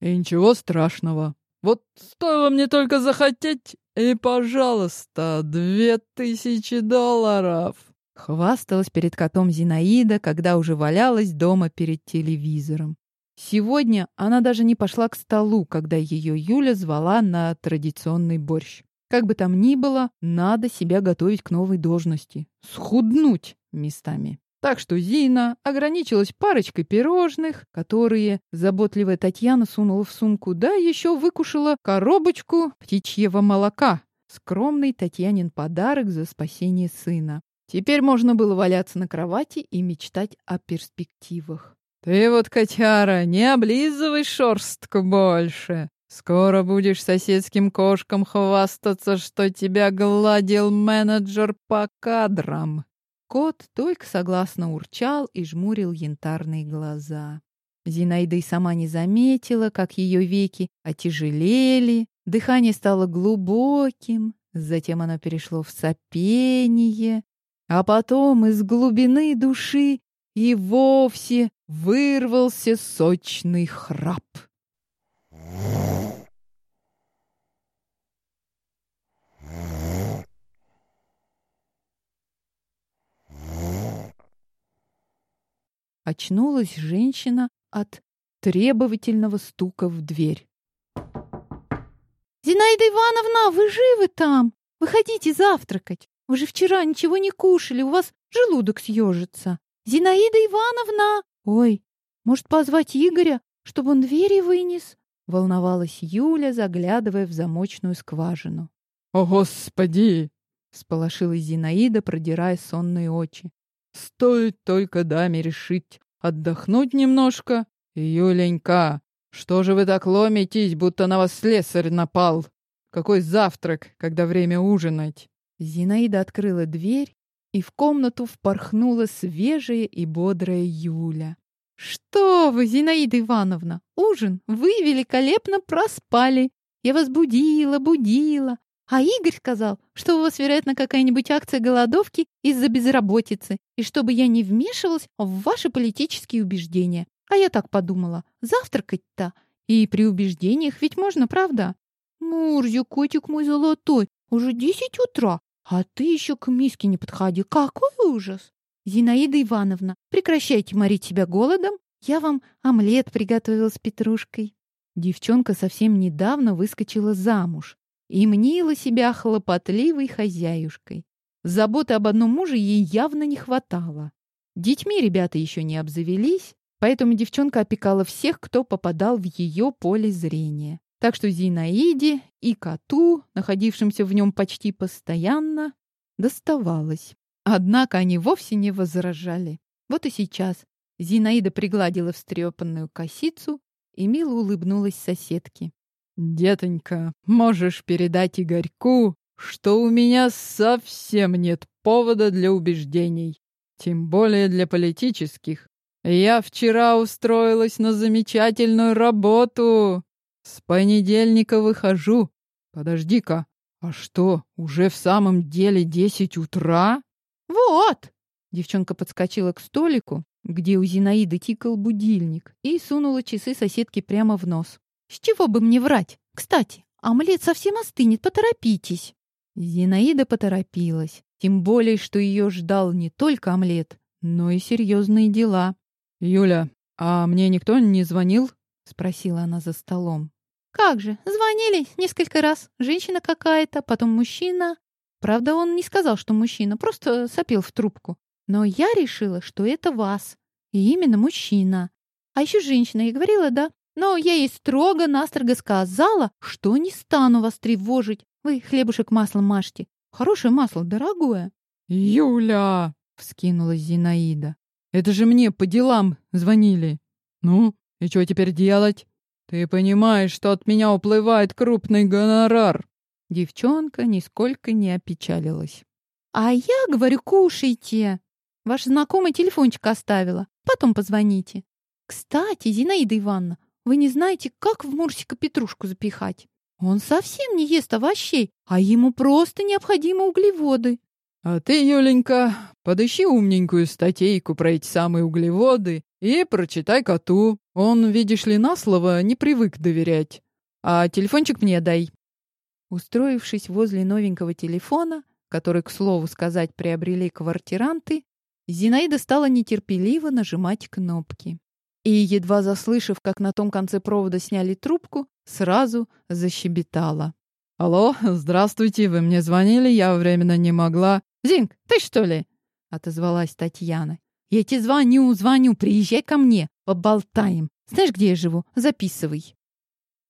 И ничего страшного. Вот стоило мне только захотеть, и, пожалуйста, две тысячи долларов. Хвасталась перед котом Зинаида, когда уже валялась дома перед телевизором. Сегодня она даже не пошла к столу, когда ее Юля звала на традиционный борщ. Как бы там ни было, надо себя готовить к новой должности. Схуднуть местами. Так что Зина ограничилась парочкой пирожных, которые заботливая Татьяна сунула в сумку, да еще выкушала коробочку птичьего молока. Скромный Татьянин подарок за спасение сына. Теперь можно было валяться на кровати и мечтать о перспективах. «Ты вот, котяра, не облизывай шорстку больше. Скоро будешь соседским кошкам хвастаться, что тебя гладил менеджер по кадрам». Кот только согласно урчал и жмурил янтарные глаза. Зинаида и сама не заметила, как ее веки отяжелели, дыхание стало глубоким, затем оно перешло в сопение, а потом из глубины души и вовсе вырвался сочный храп. Очнулась женщина от требовательного стука в дверь. «Зинаида Ивановна, вы живы там? Выходите завтракать. Вы же вчера ничего не кушали, у вас желудок съежится. Зинаида Ивановна! Ой, может, позвать Игоря, чтобы он двери вынес?» Волновалась Юля, заглядывая в замочную скважину. «О, Господи!» — сполошилась Зинаида, продирая сонные очи. Стоит только даме решить отдохнуть немножко. Юленька, что же вы так ломитесь, будто на вас слесарь напал? Какой завтрак, когда время ужинать? Зинаида открыла дверь, и в комнату впорхнула свежая и бодрая Юля. «Что вы, Зинаида Ивановна, ужин вы великолепно проспали. Я вас будила, будила, а Игорь сказал, что у вас, вероятно, какая-нибудь акция голодовки из-за безработицы, и чтобы я не вмешивалась в ваши политические убеждения. А я так подумала, завтракать-то. И при убеждениях ведь можно, правда? Мурзю, котик мой золотой, уже десять утра, а ты еще к миске не подходи. Какой ужас! Зинаида Ивановна, прекращайте морить себя голодом. Я вам омлет приготовила с петрушкой. Девчонка совсем недавно выскочила замуж и мнила себя хлопотливой хозяюшкой. Заботы об одном муже ей явно не хватало. Детьми ребята еще не обзавелись, поэтому девчонка опекала всех, кто попадал в ее поле зрения. Так что Зинаиде и коту, находившимся в нем почти постоянно, доставалось. Однако они вовсе не возражали. Вот и сейчас Зинаида пригладила встрепанную косицу и мило улыбнулась соседке. «Детонька, можешь передать Игорьку, что у меня совсем нет повода для убеждений, тем более для политических. Я вчера устроилась на замечательную работу. С понедельника выхожу. Подожди-ка, а что, уже в самом деле десять утра? Вот! Девчонка подскочила к столику, где у Зинаиды тикал будильник, и сунула часы соседки прямо в нос. С чего бы мне врать? Кстати, омлет совсем остынет, поторопитесь. Зинаида поторопилась, тем более, что ее ждал не только омлет, но и серьезные дела. «Юля, а мне никто не звонил?» — спросила она за столом. «Как же, звонили несколько раз. Женщина какая-то, потом мужчина. Правда, он не сказал, что мужчина, просто сопел в трубку. Но я решила, что это вас. И именно мужчина. А еще женщина. И говорила, да, но я ей строго-настрого сказала, что не стану вас тревожить. Вы хлебушек маслом мажьте. Хорошее масло, дорогое. «Юля!» — вскинулась Зинаида. «Это же мне по делам звонили. Ну, и что теперь делать? Ты понимаешь, что от меня уплывает крупный гонорар?» Девчонка нисколько не опечалилась. «А я говорю, кушайте. Ваш знакомый телефончик оставила. Потом позвоните. Кстати, Зинаида Ивановна, вы не знаете, как в Мурсика петрушку запихать? Он совсем не ест овощей, а ему просто необходимы углеводы. А ты, Юленька, подыщи умненькую статейку про эти самые углеводы и прочитай коту. Он, видишь ли, на слово не привык доверять. А телефончик мне дай». Устроившись возле новенького телефона, который, к слову сказать, приобрели квартиранты, Зинаида стала нетерпеливо нажимать кнопки. И, едва заслышав, как на том конце провода сняли трубку, сразу защебетала. «Алло, здравствуйте, вы мне звонили, я временно не могла...» «Зинк, ты что ли?» — отозвалась Татьяна. «Я тебе звоню, звоню, приезжай ко мне, поболтаем. Знаешь, где я живу? Записывай».